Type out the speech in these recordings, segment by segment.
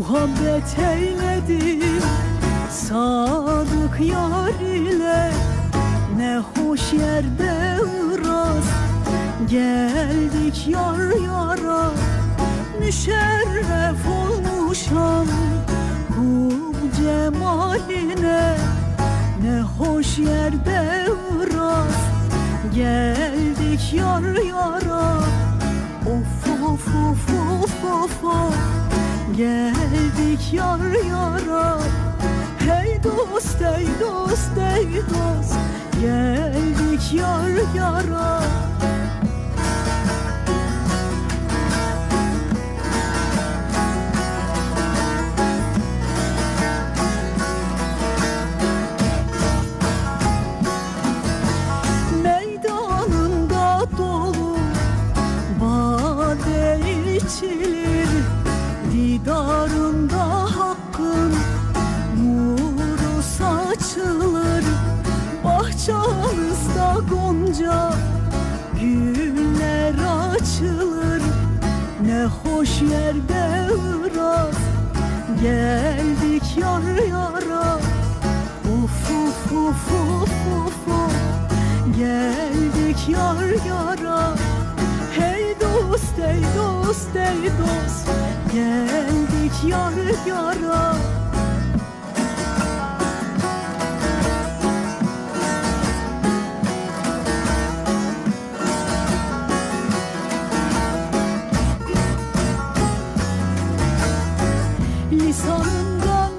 Hasret eyledim sadık yar ile. Ne hoş yerde ıraz Geldik yar yara. Müşerref olmuşam Bu cemaline. Ne hoş yerde ıraz Geldik yar yara. Of of of of of of Geldik yar yara. Hey dost ey dost ey dost. Geldik yar yara Bahçanızda gonca Güller açılır Ne hoş yerde ıraz Geldik yar yara Uf uf uf uf uf uf. Geldik yar yara Hey dost ey dost ey dost. Geldik yar yara Lisanından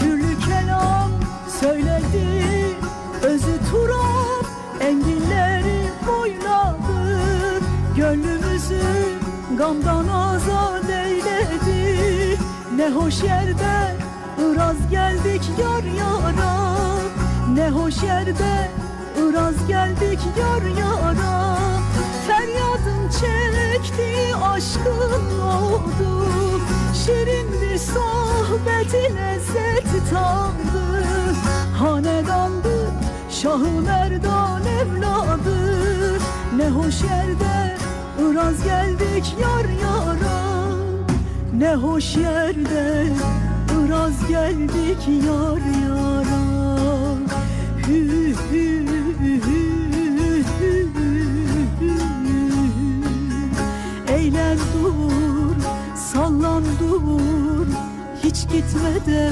türlü kelam söyledi. Özü Turan enginleri boyladı. Gönlümüzü gamdan azad eyledi. Ne hoş yerde ıraz geldik yar yara. Ne hoş yerde ıraz geldik yar yara. Feryadım çekti aşkın oldu Şirin bir sohbeti lezzet tadı Hanedandı Şahı Merdan evladı. Ne hoş yerde ıraz geldik yar yara Ne hoş yerde ıraz geldik yar yara. Hü hü hü hü hü. Eğlen dur, sallan dur Hiç gitme de